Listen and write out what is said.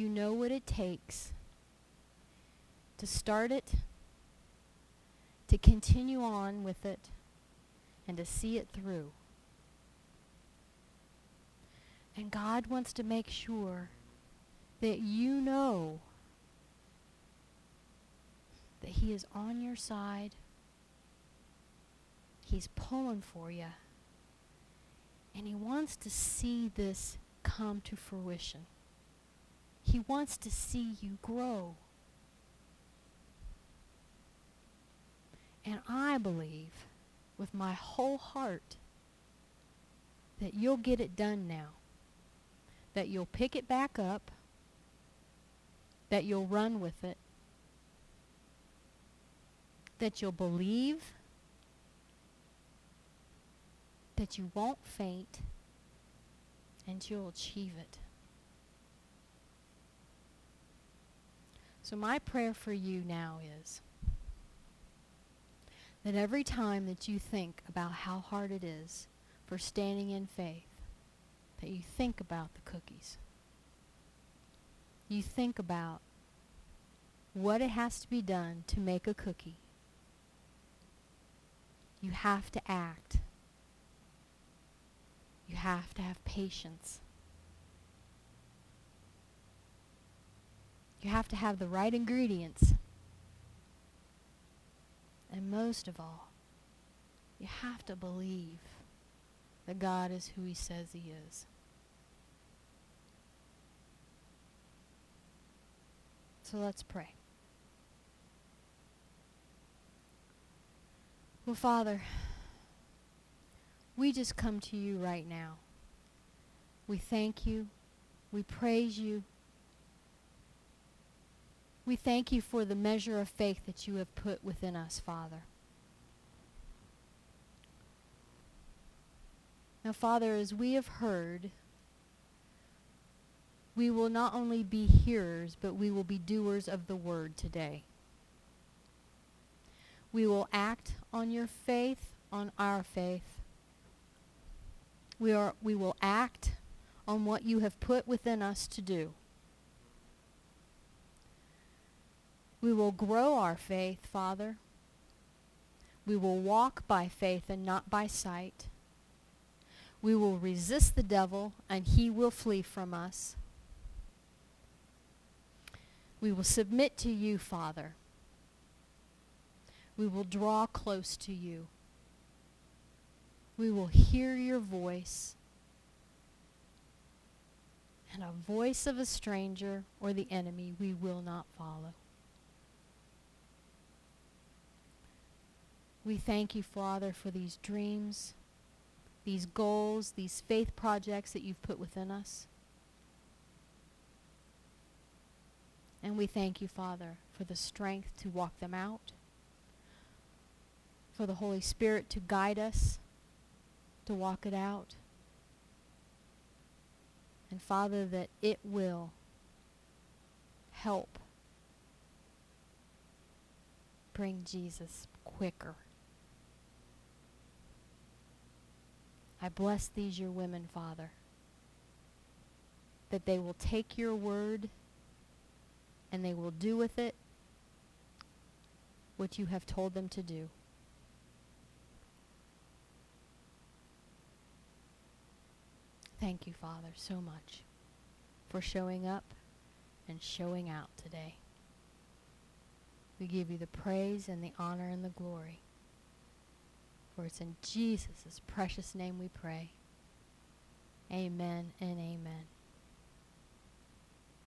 you know what it takes to start it, to continue on with it, and to see it through. And God wants to make sure that you know that He is on your side. He's pulling for you. And He wants to see this come to fruition. He wants to see you grow. And I believe with my whole heart that you'll get it done now. That you'll pick it back up. That you'll run with it. That you'll believe. That you won't faint. And you'll achieve it. So, my prayer for you now is that every time that you think about how hard it is for standing in faith, that you think about the cookies. You think about what it has to be done to make a cookie. You have to act. You have to have patience. You have to have the right ingredients. And most of all, you have to believe that God is who he says he is. So let's pray. Well, Father, we just come to you right now. We thank you. We praise you. We thank you for the measure of faith that you have put within us, Father. Now, Father, as we have heard, we will not only be hearers, but we will be doers of the word today. We will act on your faith, on our faith. We, are, we will act on what you have put within us to do. We will grow our faith, Father. We will walk by faith and not by sight. We will resist the devil and he will flee from us. We will submit to you, Father. We will draw close to you. We will hear your voice. And a voice of a stranger or the enemy we will not follow. We thank you, Father, for these dreams, these goals, these faith projects that you've put within us. And we thank you, Father, for the strength to walk them out, for the Holy Spirit to guide us to walk it out. And Father, that it will help bring Jesus quicker. I bless these your women, Father, that they will take your word and they will do with it what you have told them to do. Thank you, Father, so much for showing up and showing out today. We give you the praise and the honor and the glory. For it's in Jesus' precious name we pray. Amen and amen.